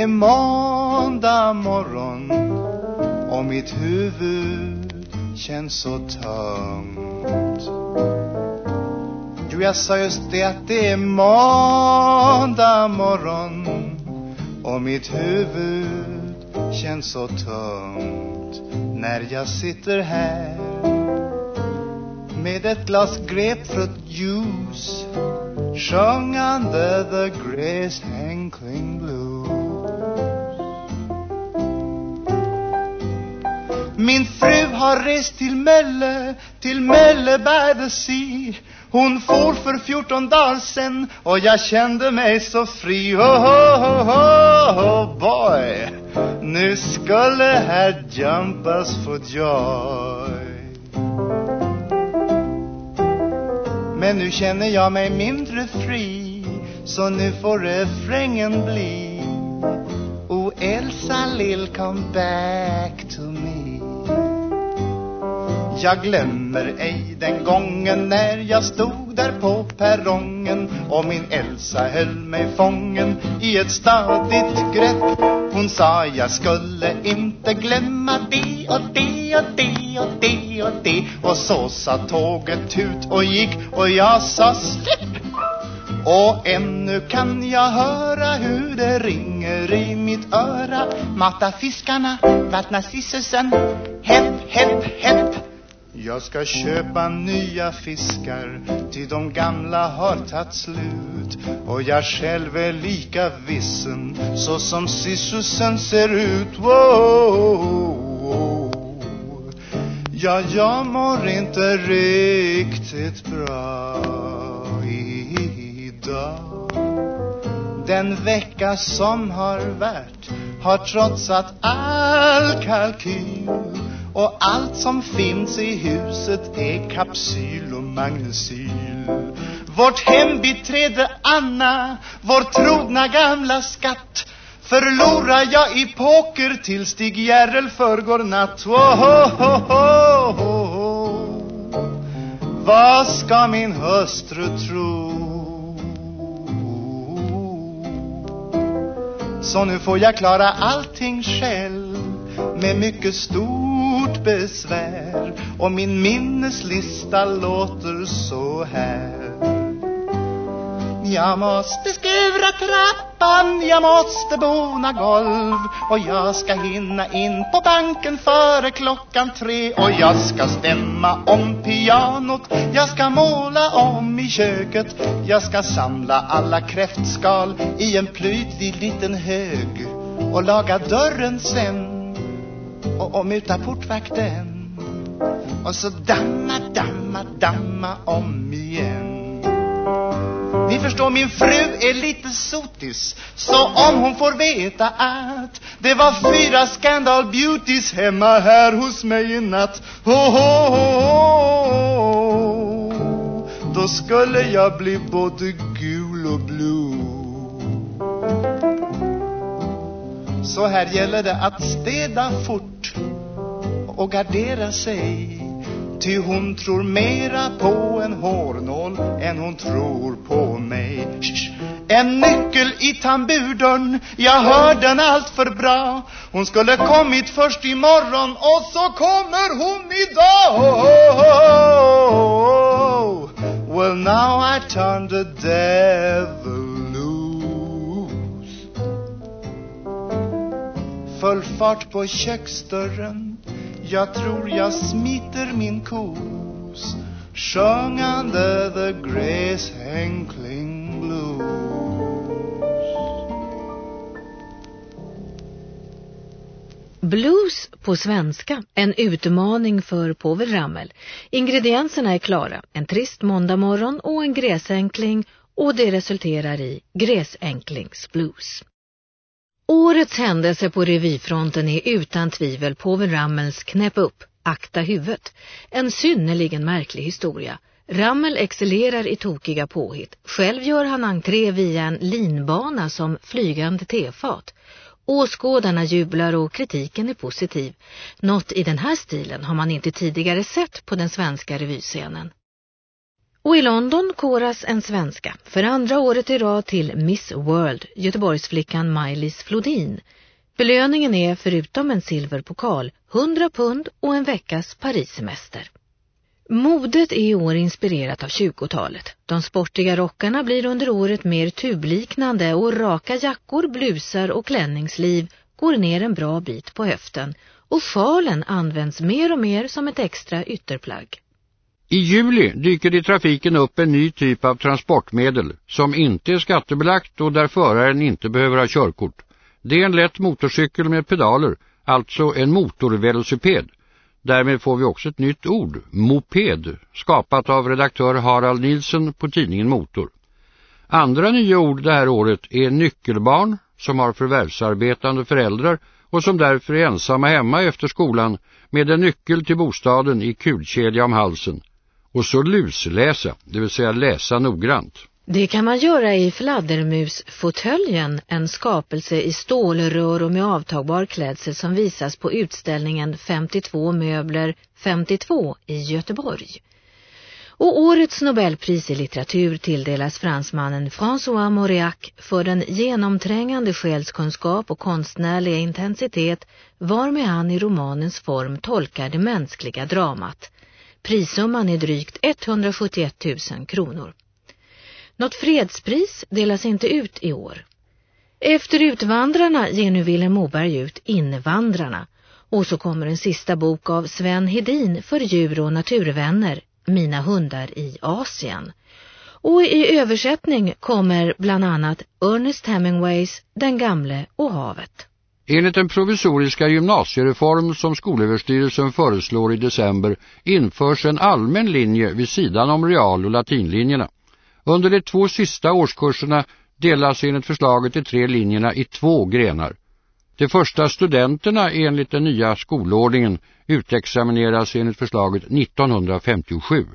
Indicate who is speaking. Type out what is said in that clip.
Speaker 1: det är måndag morgon och mitt huvud känns så tungt. Jo, jag sa just det att det är måndag morgon och mitt huvud känns så tungt när jag sitter här med ett glas grapefruktjuice sjungande the grace hankling blues. Min fru har rest till Mölle, till Mölle by the sea. Hon for för 14 dagar sen och jag kände mig så fri. Oh, oh, oh, oh boy, nu skulle här jumpas for joy. Men nu känner jag mig mindre fri Så nu får refrängen bli Elsa lill come back to me. Jag glömmer ej den gången när jag stod där på perrongen och min Elsa höll mig fången i ett stadigt grepp. Hon sa jag skulle inte glömma det och det och det och det och det. Och så sa tåget ut och gick och jag sa släpp och ännu kan jag höra hur det ringer i mitt öra. Mata fiskarna, vattna sissusen, hepp, hepp, hepp. Jag ska köpa nya fiskar till de gamla har tagit slut. Och jag själv är lika vissen så som sissusen ser ut. Wow. Ja, jag mår inte riktigt bra dag Den vecka som har varit har trotsat all kalkyl och allt som finns i huset är kapsyl och magnesyl Vårt hembiträde Anna, vår trogna gamla skatt Förlorar jag i poker till Stig Järrel förgår natt oh, oh, oh, oh, oh. Vad ska min hustru tro? Så nu får jag klara allting själv med mycket stort besvär. Och min minneslista låter så här. Jag måste skura utan jag måste bona golv. Och jag ska hinna in på banken före klockan tre. Och jag ska stämma om pianot. Jag ska måla om i köket. Jag ska samla alla kräftskal i en plytlig liten hög. Och laga dörren sen. Och, och muta portvakten. Och så damma, damma, damma om igen ni förstår, min fru är lite sotis. Så om hon får veta att Det var fyra Scandal Beauties hemma här hos mig i natt ho, ho, ho, Då skulle jag bli både gul och blue Så här gäller det att städa fort och gardera sig. Ty hon tror mera på en hårnål än hon tror på mig. Shh. En nyckel i tamburdörren, jag hör den allt för bra. Hon skulle kommit först imorgon och så kommer hon idag. Well now I turn the devil loose. Full fart på köksdörren jag tror jag smiter min kos Sjungande the grace hänkling blues
Speaker 2: Blues på svenska, en utmaning för Povel Ramel. Ingredienserna är klara, en trist måndagmorgon och en gräsänkling och det resulterar i gräsänklingsblues. Årets händelse på revyfronten är utan tvivel Povel Rammels Knäpp upp, akta huvudet. En synnerligen märklig historia. Rammel excellerar i tokiga påhitt. Själv gör han entré via en linbana som flygande tefat. Åskådarna jublar och kritiken är positiv. Något i den här stilen har man inte tidigare sett på den svenska revyscenen. Och i London koras en svenska för andra året i rad till Miss World, Göteborgsflickan Maj-Lis Flodin. Belöningen är förutom en silverpokal 100 pund och en veckas Parissemester. Modet är i år inspirerat av 20-talet. De sportiga rockarna blir under året mer tubliknande och raka jackor, blusar och klänningsliv går ner en bra bit på höften och sjalen används mer och mer som ett extra ytterplagg.
Speaker 3: I juli dyker det i trafiken upp en ny typ av transportmedel som inte är skattebelagt och där föraren inte behöver ha körkort. Det är en lätt motorcykel med pedaler, alltså en motorvelociped. Därmed får vi också ett nytt ord, moped, skapat av redaktör Harald Nilsson på tidningen Motor. Andra nya ord det här året är nyckelbarn, som har förvärvsarbetande föräldrar och som därför är ensamma hemma efter skolan med en nyckel till bostaden i kulkedja om halsen. Och så lusläsa, det vill säga läsa noggrant.
Speaker 2: Det kan man göra i fladdermusfåtöljen, en skapelse i stålrör och med avtagbar klädsel som visas på utställningen 52 möbler 52 i Göteborg. Och årets Nobelpris i litteratur tilldelas fransmannen François Mauriac för den genomträngande själskunskap och konstnärliga intensitet varmed han i romanens form tolkar det mänskliga dramat. Prissumman är drygt 171 000 kronor. Något fredspris delas inte ut i år. Efter Utvandrarna ger nu Willem Moberg ut Invandrarna. Och så kommer en sista bok av Sven Hedin för djur- och naturvänner, Mina hundar i Asien. Och i översättning kommer bland annat Ernest Hemingways Den gamle och havet.
Speaker 3: Enligt den provisoriska gymnasiereform som skolöverstyrelsen föreslår i december införs en allmän linje vid sidan om real- och latinlinjerna. Under de två sista årskurserna delas enligt förslaget de tre linjerna i två grenar. De första studenterna enligt den nya skolordningen utexamineras enligt förslaget 1957.